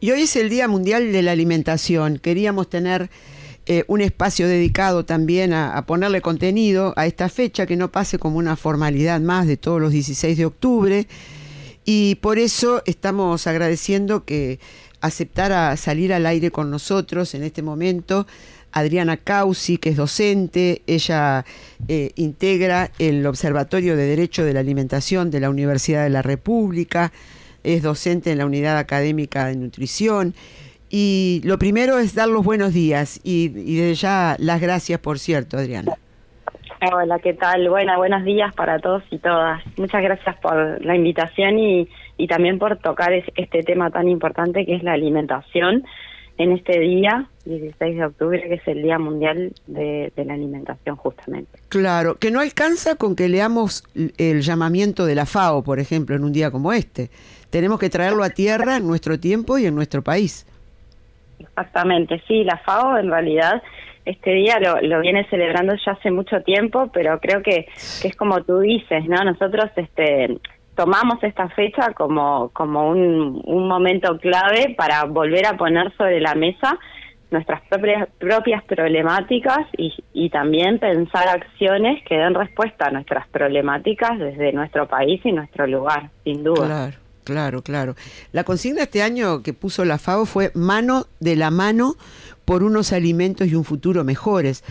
Y hoy es el Día Mundial de la Alimentación. Queríamos tener eh, un espacio dedicado también a, ponerle contenido a esta fecha, que no pase como una formalidad más de todos los 16 de octubre. Y por eso estamos agradeciendo que aceptara salir al aire con nosotros en este momento Adriana Causi, que es docente, ella eh, integra el Observatorio de Derecho de la Alimentación de la Universidad de la República, es docente en la Unidad Académica de Nutrición. Y lo primero es dar los buenos días y, desde ya las gracias, por cierto, Adriana. Hola, ¿qué tal? Buena, buenos días para todos y todas. Muchas gracias por la invitación y, y también por tocar este tema tan importante que es la alimentación en este día, 16 de octubre, que es el Día Mundial de, la Alimentación justamente. Claro, que no alcanza con que leamos el llamamiento de la FAO, por ejemplo, en un día como este. Tenemos que traerlo a tierra en nuestro tiempo y en nuestro país. Exactamente, sí, la FAO en realidad este día lo, lo viene celebrando ya hace mucho tiempo, pero creo que, que es como tú dices, ¿no? Nosotros este tomamos esta fecha como, como un, un momento clave para volver a poner sobre la mesa nuestras propias, propias problemáticas y, y también pensar acciones que den respuesta a nuestras problemáticas desde nuestro país y nuestro lugar, sin duda. Claro, claro, claro. La consigna este año que puso la FAO fue mano de la mano por unos alimentos y un futuro mejores.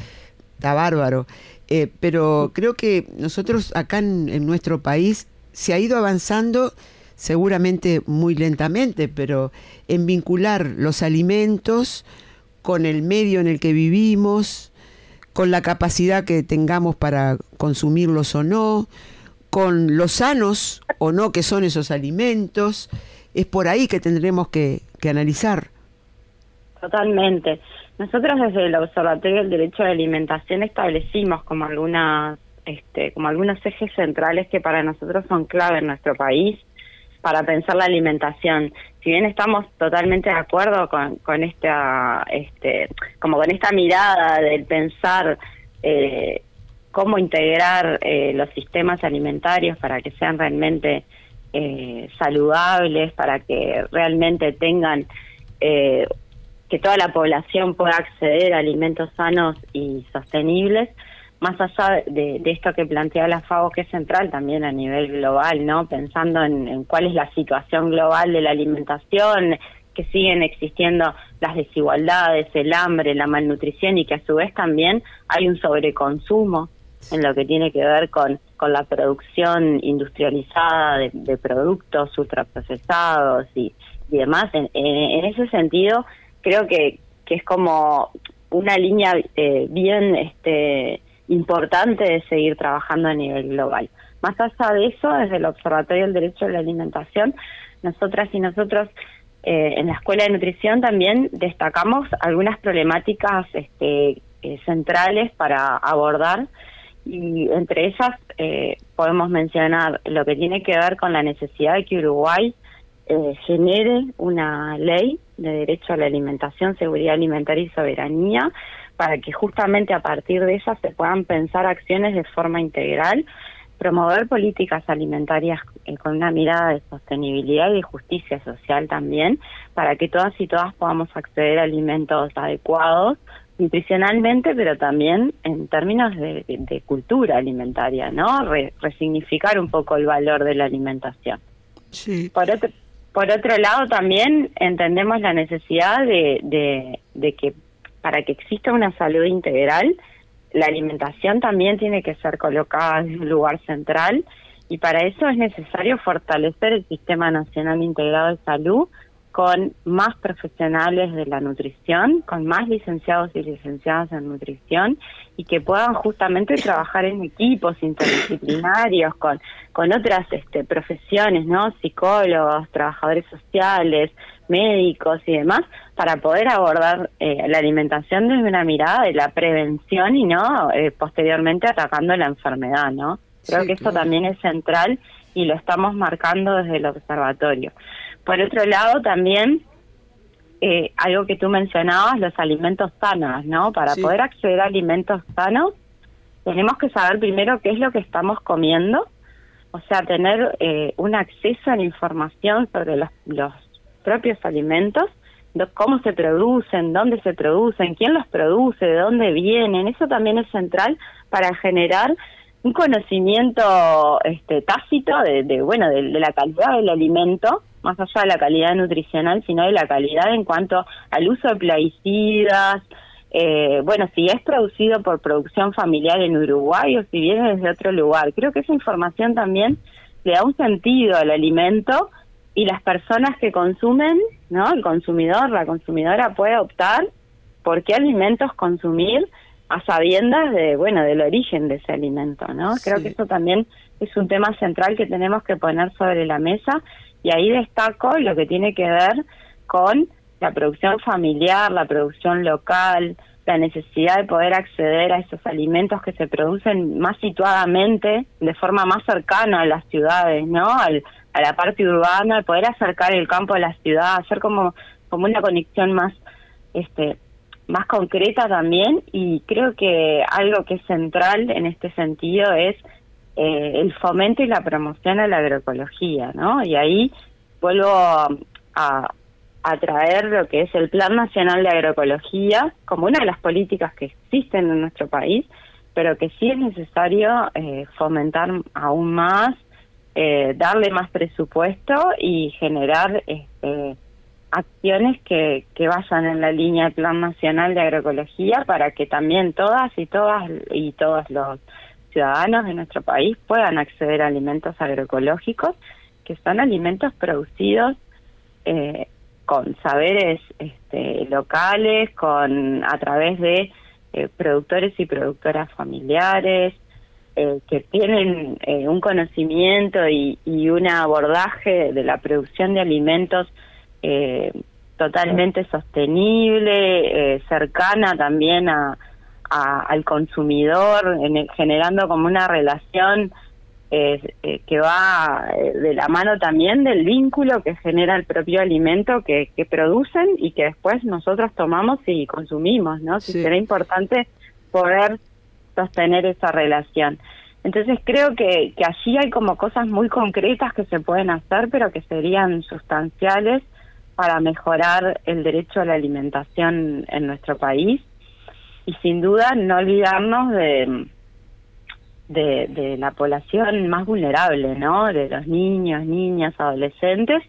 Está bárbaro. Eh, pero creo que nosotros acá en nuestro país se ha ido avanzando seguramente muy lentamente, pero en vincular los alimentos con el medio en el que vivimos, con la capacidad que tengamos para consumirlos o no, con los sanos o no que son esos alimentos, es por ahí que tendremos que, analizar. Totalmente. Nosotros desde el Observatorio del Derecho a la Alimentación establecimos como algunas este, como algunos ejes centrales que para nosotros son clave en nuestro país para pensar la alimentación. Si bien estamos totalmente de acuerdo con, con esta, este, como con esta mirada del pensar eh, cómo integrar eh, los sistemas alimentarios para que sean realmente eh, saludables, para que realmente tengan que toda la población pueda acceder a alimentos sanos y sostenibles, más allá de, esto que plantea la FAO, que es central también a nivel global, ¿no? Pensando en, cuál es la situación global de la alimentación, que siguen existiendo las desigualdades, el hambre, la malnutrición y que a su vez también hay un sobreconsumo en lo que tiene que ver con, con la producción industrializada de, productos ultraprocesados y, y demás. En, en, ese sentido, creo que, que es como una línea eh, bien este importante de seguir trabajando a nivel global. Más allá de eso, desde el Observatorio del Derecho a la Alimentación, nosotras y nosotros eh, en la Escuela de Nutrición también destacamos algunas problemáticas este, eh, centrales para abordar y entre ellas eh, podemos mencionar lo que tiene que ver con la necesidad de que Uruguay genere una ley de derecho a la alimentación, seguridad alimentaria y soberanía para que justamente a partir de ellas se puedan pensar acciones de forma integral, promover políticas alimentarias eh, con una mirada de sostenibilidad y de justicia social también, para que todas y todas podamos acceder a alimentos adecuados nutricionalmente, pero también en términos de, cultura alimentaria, ¿no? resignificar un poco el valor de la alimentación. Sí. Por otro, por otro lado, también entendemos la necesidad de, de que para que exista una salud integral, la alimentación también tiene que ser colocada en un lugar central y para eso es necesario fortalecer el Sistema Nacional Integrado de Salud con más profesionales de la nutrición, con más licenciados y licenciadas en nutrición y que puedan justamente trabajar en equipos interdisciplinarios con, con otras este, profesiones, ¿no? Psicólogos, trabajadores sociales, médicos y demás, para poder abordar eh, la alimentación desde una mirada de la prevención y no eh, posteriormente atacando la enfermedad, ¿no? Creo que eso también es central y lo estamos marcando desde el observatorio. Por otro lado, también eh, algo que tú mencionabas, los alimentos sanos, ¿no? Para poder acceder a alimentos sanos, tenemos que saber primero qué es lo que estamos comiendo, o sea, tener un acceso a la información sobre los, los propios alimentos cómo se producen, dónde se producen, quién los produce, de dónde vienen. Eso también es central para generar un conocimiento este, tácito de, bueno de, la calidad del alimento más allá de la calidad nutricional sino de la calidad en cuanto al uso de plaguicidas. Eh, bueno si es producido por producción familiar en Uruguay o si viene desde otro lugar. Creo que esa información también le da un sentido al alimento y las personas que consumen no el consumidor la consumidora puede optar por qué alimentos consumir a sabiendas de bueno del origen de ese alimento no creo que eso también es un tema central que tenemos que poner sobre la mesa y ahí destaco lo que tiene que ver con la producción familiar la producción local la necesidad de poder acceder a esos alimentos que se producen más situadamente de forma más cercana a las ciudades no Al, a la parte urbana poder acercar el campo a la ciudad hacer como como una conexión más este más concreta también. Y creo que algo que es central en este sentido es eh, el fomento y la promoción a la agroecología, ¿no? Y ahí vuelvo a, a traer lo que es el Plan Nacional de Agroecología como una de las políticas que existen en nuestro país, pero que sí es necesario eh, fomentar aún más, eh, darle más presupuesto y generar este, acciones que, que vayan en la línea del Plan Nacional de Agroecología para que también todas y todas y todos los ciudadanos de nuestro país puedan acceder a alimentos agroecológicos, que son alimentos producidos eh, con saberes este, locales, con a través de eh, productores y productoras familiares, eh, que tienen un conocimiento y, y un abordaje de la producción de alimentos eh, totalmente sostenible, eh, cercana también a, al consumidor, generando como una relación eh, eh, que va de la mano también del vínculo que genera el propio alimento que, que producen y que después nosotros tomamos y consumimos, ¿no? Sí. será importante poder sostener esa relación. Entonces creo que, que allí hay como cosas muy concretas que se pueden hacer, pero que serían sustanciales para mejorar el derecho a la alimentación en nuestro país y sin duda no olvidarnos de, de, la población más vulnerable, ¿no? De los niños, niñas, adolescentes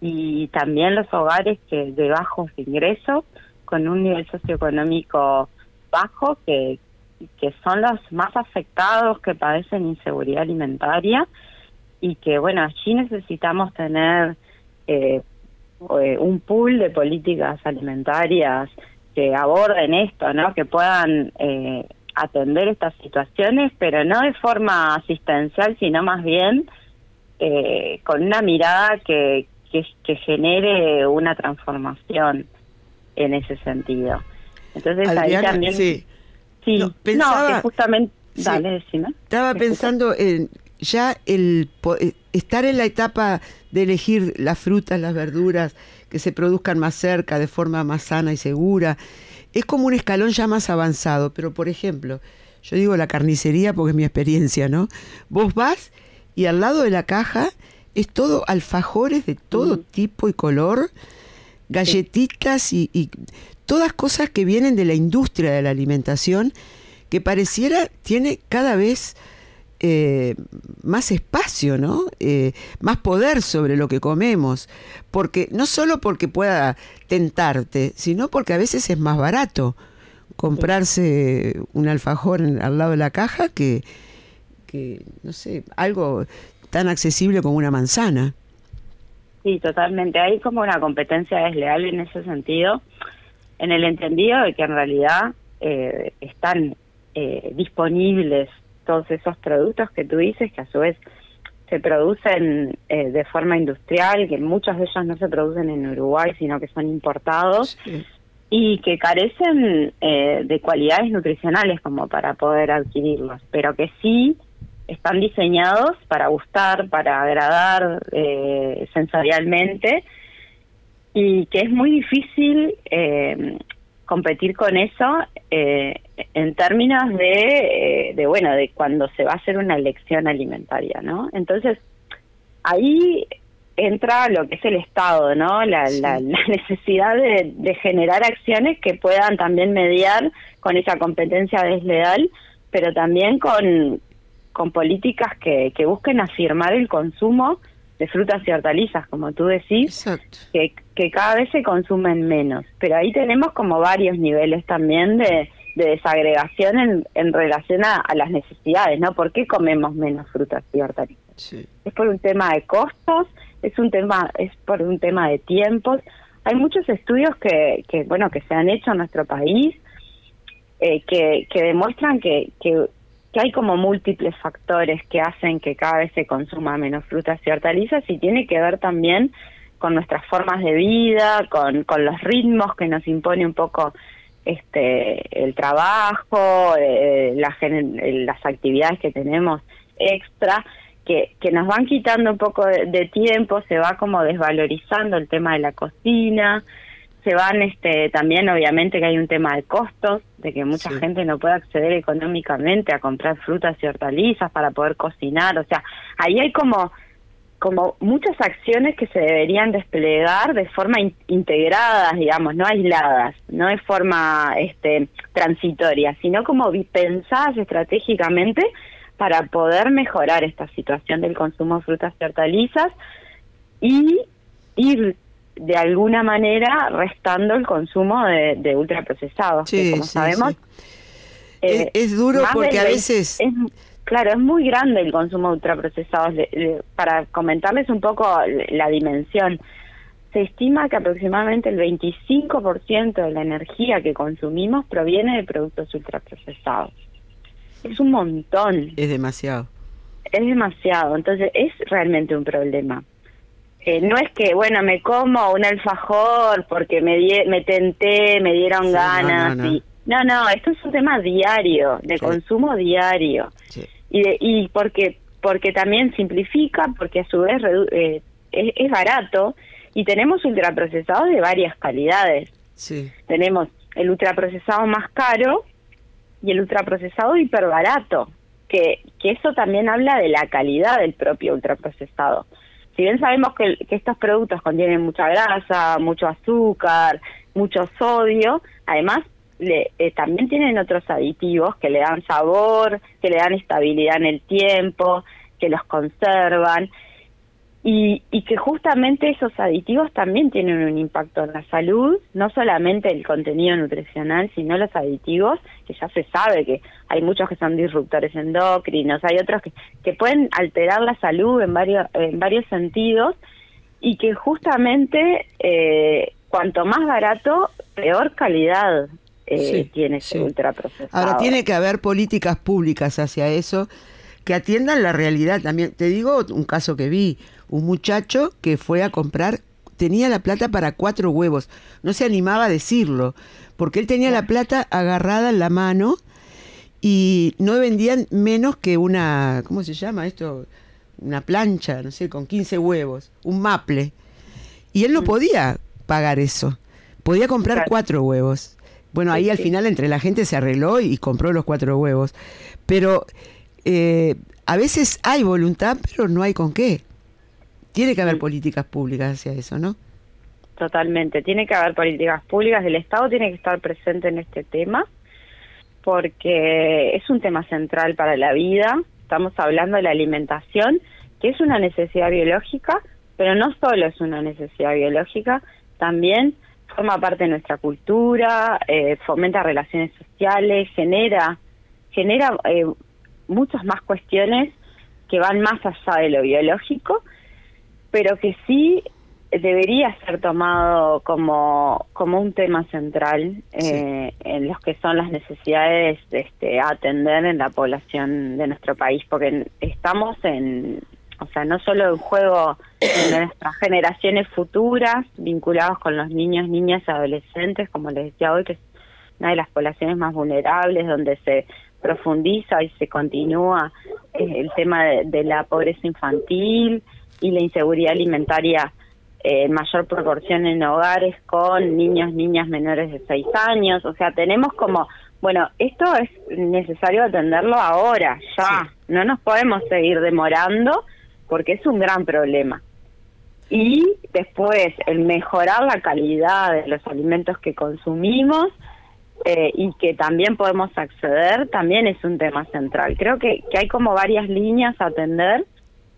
y también los hogares que de bajos ingresos con un nivel socioeconómico bajo que, que son los más afectados que padecen inseguridad alimentaria y que bueno allí necesitamos tener eh, eh, un pool de políticas alimentarias que aborden esto, ¿no? Que puedan eh, atender estas situaciones, pero no de forma asistencial, sino más bien eh, con una mirada que, que, genere una transformación en ese sentido. Entonces ahí también... Sí, sí no, que justamente... Dale, decime. Estaba pensando en ya el estar en la etapa de elegir las frutas, las verduras que se produzcan más cerca, de forma más sana y segura, es como un escalón ya más avanzado. Pero, por ejemplo, yo digo la carnicería porque es mi experiencia, ¿no? Vos vas y al lado de la caja es todo alfajores de todo tipo y color, galletitas y, y todas cosas que vienen de la industria de la alimentación que pareciera tiene cada vez eh, más espacio, ¿no? Eh, más poder sobre lo que comemos. Porque, no solo porque pueda tentarte, sino porque a veces es más barato comprarse un alfajor al lado de la caja que, no sé, algo tan accesible como una manzana. Sí, totalmente. Hay como una competencia desleal en ese sentido, en el entendido de que en realidad eh, están disponibles todos esos productos que tú dices, que a su vez se producen eh, de forma industrial, que muchos de ellos no se producen en Uruguay, sino que son importados, y que carecen eh, de cualidades nutricionales como para poder adquirirlos, pero que sí están diseñados para gustar, para agradar eh, sensorialmente, y que es muy difícil eh, competir con eso eh, en términos de, eh, de, bueno, de cuando se va a hacer una elección alimentaria, ¿no? Entonces, ahí entra lo que es el Estado, ¿no? La, la, necesidad de, de, generar acciones que puedan también mediar con esa competencia desleal, pero también con, con políticas que, que busquen afirmar el consumo de frutas y hortalizas, como tú decís, que, que cada vez se consumen menos. Pero ahí tenemos como varios niveles también de, de desagregación en, en relación a, las necesidades, ¿no? ¿Por qué comemos menos frutas y hortalizas? Es por un tema de costos, es un tema, es por un tema de tiempos. Hay muchos estudios que, que bueno, que se han hecho en nuestro país eh, que, que demuestran que, que, que hay como múltiples factores que hacen que cada vez se consuma menos frutas y hortalizas y tiene que ver también con nuestras formas de vida, con, con los ritmos que nos impone un poco este el trabajo, eh, las actividades que tenemos extra, que, que nos van quitando un poco de, tiempo, se va como desvalorizando el tema de la cocina, se van este también obviamente que hay un tema de costos, de que mucha gente no puede acceder económicamente a comprar frutas y hortalizas para poder cocinar, o sea, ahí hay como como muchas acciones que se deberían desplegar de forma integrada, digamos, no aisladas, no de forma este, transitoria, sino como pensadas estratégicamente para poder mejorar esta situación del consumo de frutas y hortalizas y ir de alguna manera restando el consumo de, ultraprocesados. Sí, como sabemos, es, eh, duro porque a veces... Claro, es muy grande el consumo de ultraprocesados. para comentarles un poco la dimensión, se estima que aproximadamente el 25% de la energía que consumimos proviene de productos ultraprocesados. Es un montón. Es demasiado. Es demasiado, entonces es realmente un problema. Eh, no es que, bueno, me como un alfajor porque me, me tenté, me dieron ganas. No no, no no, esto es un tema diario, de consumo diario. Sí y, y porque porque también simplifica, porque a su vez eh, es, barato y tenemos ultraprocesados de varias calidades. Sí. Tenemos el ultraprocesado más caro y el ultraprocesado hiperbarato, que, que eso también habla de la calidad del propio ultraprocesado. Si bien sabemos que, que estos productos contienen mucha grasa, mucho azúcar, mucho sodio, además le, eh, también tienen otros aditivos que le dan sabor, que le dan estabilidad en el tiempo, que los conservan. Y, y que justamente esos aditivos también tienen un impacto en la salud, no solamente el contenido nutricional, sino los aditivos, que ya se sabe que hay muchos que son disruptores endocrinos, hay otros que, que pueden alterar la salud en varios, en varios sentidos y que justamente eh, cuanto más barato, peor calidad eh, tiene ese ultraprocesado. Ahora tiene que haber políticas públicas hacia eso que atiendan la realidad también. Te digo un caso que vi, un muchacho que fue a comprar, tenía la plata para cuatro huevos, no se animaba a decirlo, porque él tenía la plata agarrada en la mano y no vendían menos que una, ¿cómo se llama esto? Una plancha, no sé, con 15 huevos, un maple. Y él no mm. podía pagar eso, podía comprar cuatro huevos. Bueno, ahí al final entre la gente se arregló y compró los cuatro huevos. Pero eh, a veces hay voluntad, pero no hay con qué. Tiene que haber políticas públicas hacia eso, ¿no? Totalmente, tiene que haber políticas públicas, el Estado tiene que estar presente en este tema, porque es un tema central para la vida, estamos hablando de la alimentación, que es una necesidad biológica, pero no solo es una necesidad biológica, también forma parte de nuestra cultura, eh, fomenta relaciones sociales, genera, genera eh, muchas más cuestiones que van más allá de lo biológico, pero que sí debería ser tomado como, como un tema central eh, en los que son las necesidades este, a atender en la población de nuestro país, porque estamos en, o sea, no solo en juego de nuestras generaciones futuras, vinculados con los niños, niñas y adolescentes, como les decía hoy, que es una de las poblaciones más vulnerables, donde se profundiza y se continúa eh, el tema de, la pobreza infantil y la inseguridad alimentaria en mayor proporción en hogares con niños, niñas menores de 6 años. O sea, tenemos como, bueno, esto es necesario atenderlo ahora, ya. No nos podemos seguir demorando porque es un gran problema. Y después el mejorar la calidad de los alimentos que consumimos eh, y que también podemos acceder, también es un tema central. Creo que, que hay como varias líneas a atender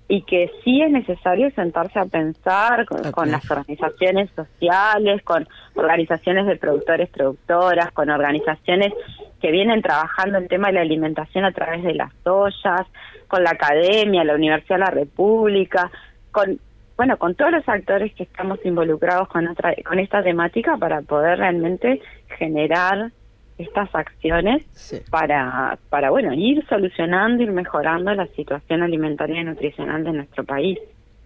y que sí es necesario sentarse a pensar con, las organizaciones sociales, con organizaciones de productores, productoras, con organizaciones que vienen trabajando el tema de la alimentación a través de las ollas, con la academia, la Universidad de la República, con bueno, con todos los actores que estamos involucrados con otra, con esta temática para poder realmente generar estas acciones para, para, bueno, ir solucionando, ir mejorando la situación alimentaria y nutricional de nuestro país.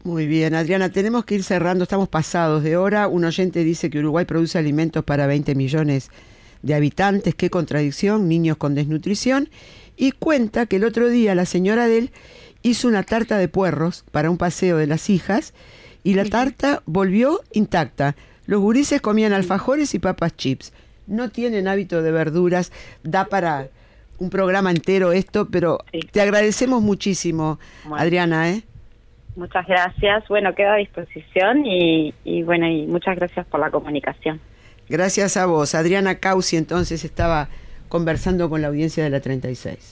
Muy bien, Adriana, tenemos que ir cerrando, estamos pasados de hora. Un oyente dice que Uruguay produce alimentos para 20 millones de habitantes, qué contradicción, niños con desnutrición, y cuenta que el otro día la señora de hizo una tarta de puerros para un paseo de las hijas y la tarta volvió intacta. Los gurises comían alfajores y papas chips no tienen hábito de verduras, da para un programa entero esto, pero te agradecemos muchísimo, Adriana, ¿eh? Muchas gracias. Bueno, queda a disposición y, y, bueno, y muchas gracias por la comunicación. Gracias a vos. Adriana Causi entonces estaba conversando con la audiencia de la 36.